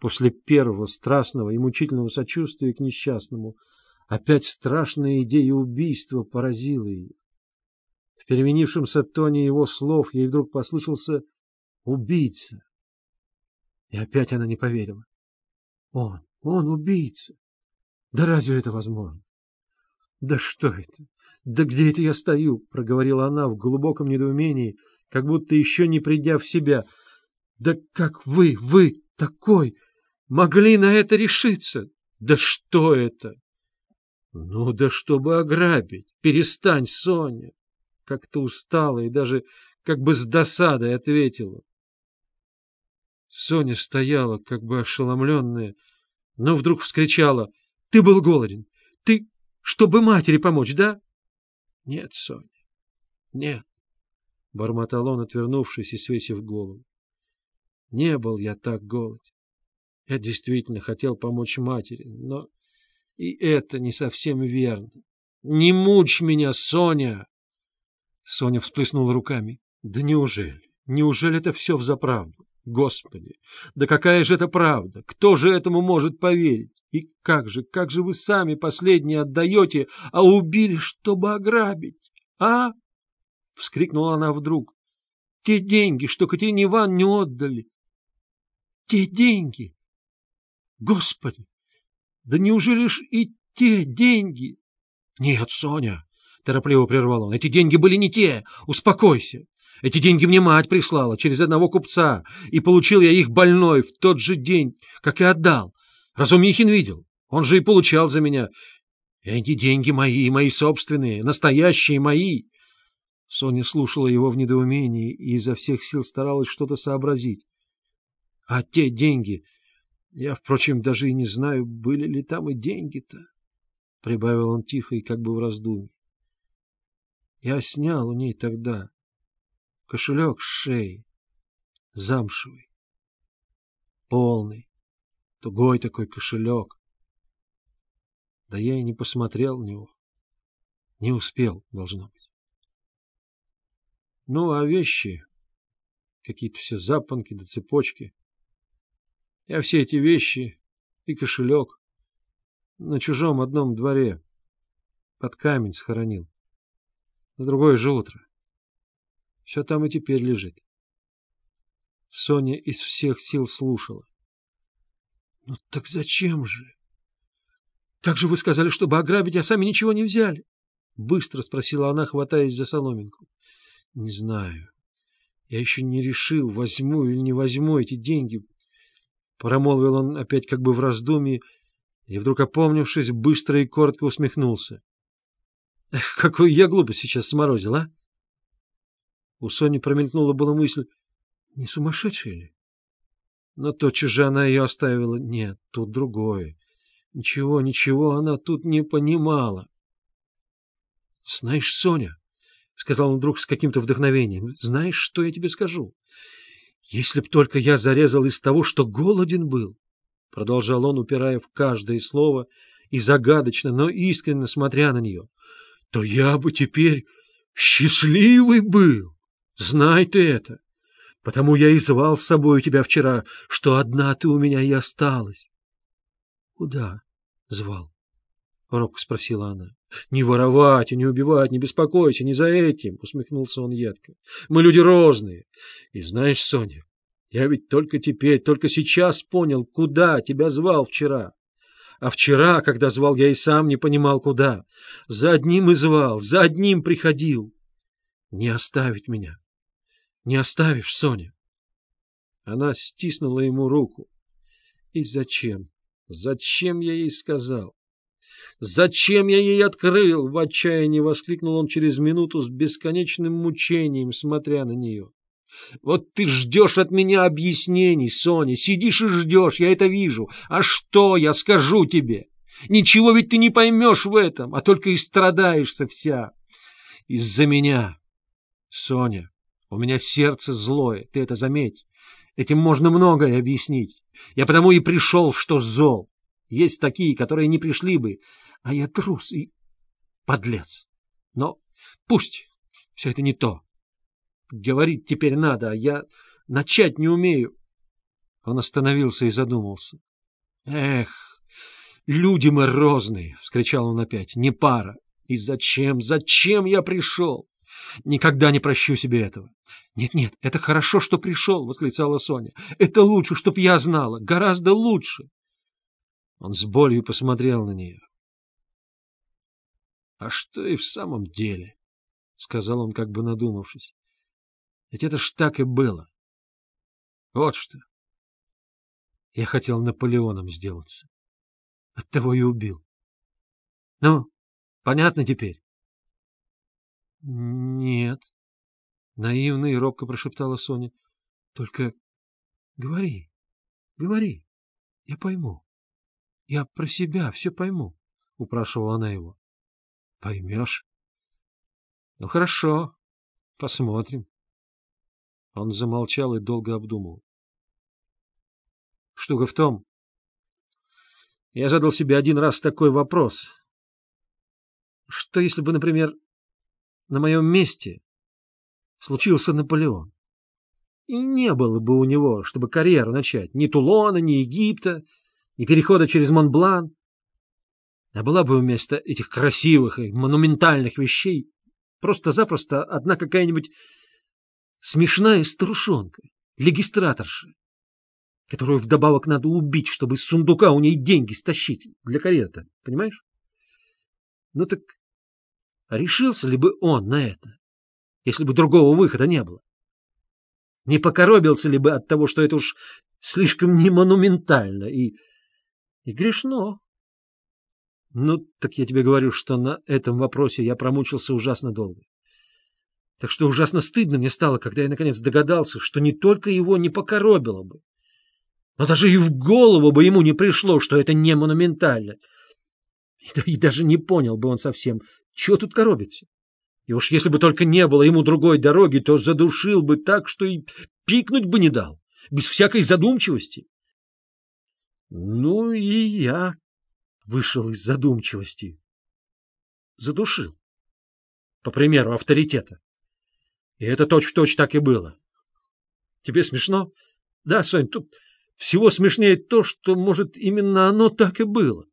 После первого страстного и мучительного сочувствия к несчастному опять страшная идея убийства поразила ее. В переменившемся тоне его слов ей вдруг послышался «убийца». И опять она не поверила. Он, он убийца. Да разве это возможно? Да что это? Да где это я стою? Проговорила она в глубоком недоумении, как будто еще не придя в себя. Да как вы, вы такой, могли на это решиться? Да что это? Ну да чтобы ограбить. Перестань, Соня. Как-то устала и даже как бы с досадой ответила. Соня стояла, как бы ошеломленная, но вдруг вскричала. — Ты был голоден. Ты, чтобы матери помочь, да? — Нет, Соня, нет, — бормотал он, отвернувшись и свесив голову. — Не был я так голоден. Я действительно хотел помочь матери, но и это не совсем верно. Не мучь меня, Соня! Соня всплеснула руками. Да неужели? Неужели это все взаправду? Господи, да какая же это правда? Кто же этому может поверить? И как же, как же вы сами последние отдаете, а убили, чтобы ограбить? А? — вскрикнула она вдруг. — Те деньги, что Катерине Ивановне отдали. Те деньги! Господи! Да неужели ж и те деньги? — Нет, Соня, — торопливо прервал он, — эти деньги были не те. Успокойся. Эти деньги мне мать прислала через одного купца, и получил я их больной в тот же день, как и отдал. Разумихин видел, он же и получал за меня. Эти деньги мои, мои собственные, настоящие мои. Соня слушала его в недоумении и изо всех сил старалась что-то сообразить. А те деньги... Я, впрочем, даже и не знаю, были ли там и деньги-то, — прибавил он тихо и как бы в раздумье. Я снял у ней тогда Кошелек с шеи, замшевый, полный, тугой такой кошелек. Да я и не посмотрел в него. Не успел, должно быть. Ну, а вещи, какие-то все запонки да цепочки. Я все эти вещи и кошелек на чужом одном дворе под камень схоронил. На другое же утро. Все там и теперь лежит. Соня из всех сил слушала. — Ну так зачем же? Как же вы сказали, чтобы ограбить, а сами ничего не взяли? — быстро спросила она, хватаясь за соломинку. — Не знаю. Я еще не решил, возьму или не возьму эти деньги. Промолвил он опять как бы в раздумье, и вдруг, опомнившись, быстро и коротко усмехнулся. — Эх, какую я глупость сейчас сморозил, а! У Сони промелькнула была мысль, не сумасшедшая ли? Но тотчас же она ее оставила. Нет, тут другое. Ничего, ничего она тут не понимала. — Знаешь, Соня, — сказал он вдруг с каким-то вдохновением, — знаешь, что я тебе скажу? Если б только я зарезал из того, что голоден был, — продолжал он, упирая в каждое слово и загадочно, но искренне смотря на нее, — то я бы теперь счастливый был. Знай ты это. Потому я и звал с собой тебя вчера, что одна ты у меня и осталась. — Куда звал? — робко спросила она. — Не воровать и не убивать, не беспокойся, не за этим, — усмехнулся он едко. — Мы люди розные. И знаешь, Соня, я ведь только теперь, только сейчас понял, куда тебя звал вчера. А вчера, когда звал, я и сам не понимал, куда. За одним и звал, за одним приходил. Не оставить меня, не оставишь, Соня? Она стиснула ему руку. И зачем? Зачем я ей сказал? Зачем я ей открыл? В отчаянии воскликнул он через минуту с бесконечным мучением, смотря на нее. Вот ты ждешь от меня объяснений, Соня, сидишь и ждешь, я это вижу. А что я скажу тебе? Ничего ведь ты не поймешь в этом, а только и страдаешься вся. Из-за меня. Соня, у меня сердце злое, ты это заметь. Этим можно многое объяснить. Я потому и пришел, что зол. Есть такие, которые не пришли бы, а я трус и подлец. Но пусть все это не то. Говорить теперь надо, а я начать не умею. Он остановился и задумался. «Эх, люди мы розные!» — вскричал он опять. «Не пара! И зачем, зачем я пришел? Никогда не прощу себе этого!» «Нет-нет, это хорошо, что пришел!» — восклицала Соня. «Это лучше, чтоб я знала! Гораздо лучше!» Он с болью посмотрел на нее. «А что и в самом деле?» — сказал он, как бы надумавшись. «Ведь это ж так и было. Вот что. Я хотел Наполеоном сделаться. Оттого и убил. Ну, понятно теперь? — Нет, — наивно и робко прошептала Соня. — Только говори, говори, я пойму. Я про себя все пойму, — упрашивала она его. — Поймешь? — Ну, хорошо, посмотрим. Он замолчал и долго обдумывал. Штука в том, я задал себе один раз такой вопрос. Что если бы, например, на моем месте случился Наполеон? И не было бы у него, чтобы карьеру начать, ни Тулона, ни Египта, ни перехода через Монблан. А была бы вместо этих красивых и монументальных вещей просто-запросто одна какая-нибудь смешная старушонка, легистраторша, которую вдобавок надо убить, чтобы из сундука у ней деньги стащить для карета, понимаешь? Ну так решился ли бы он на это, если бы другого выхода не было? Не покоробился ли бы от того, что это уж слишком не монументально и, и грешно? Ну, так я тебе говорю, что на этом вопросе я промучился ужасно долго. Так что ужасно стыдно мне стало, когда я наконец догадался, что не только его не покоробило бы, но даже и в голову бы ему не пришло, что это не монументально. И, и даже не понял бы он совсем, чего тут коробится. И уж если бы только не было ему другой дороги, то задушил бы так, что и пикнуть бы не дал, без всякой задумчивости. Ну и я вышел из задумчивости. Задушил. По примеру авторитета. И это точь-в-точь -точь так и было. Тебе смешно? Да, Сонь, тут всего смешнее то, что, может, именно оно так и было.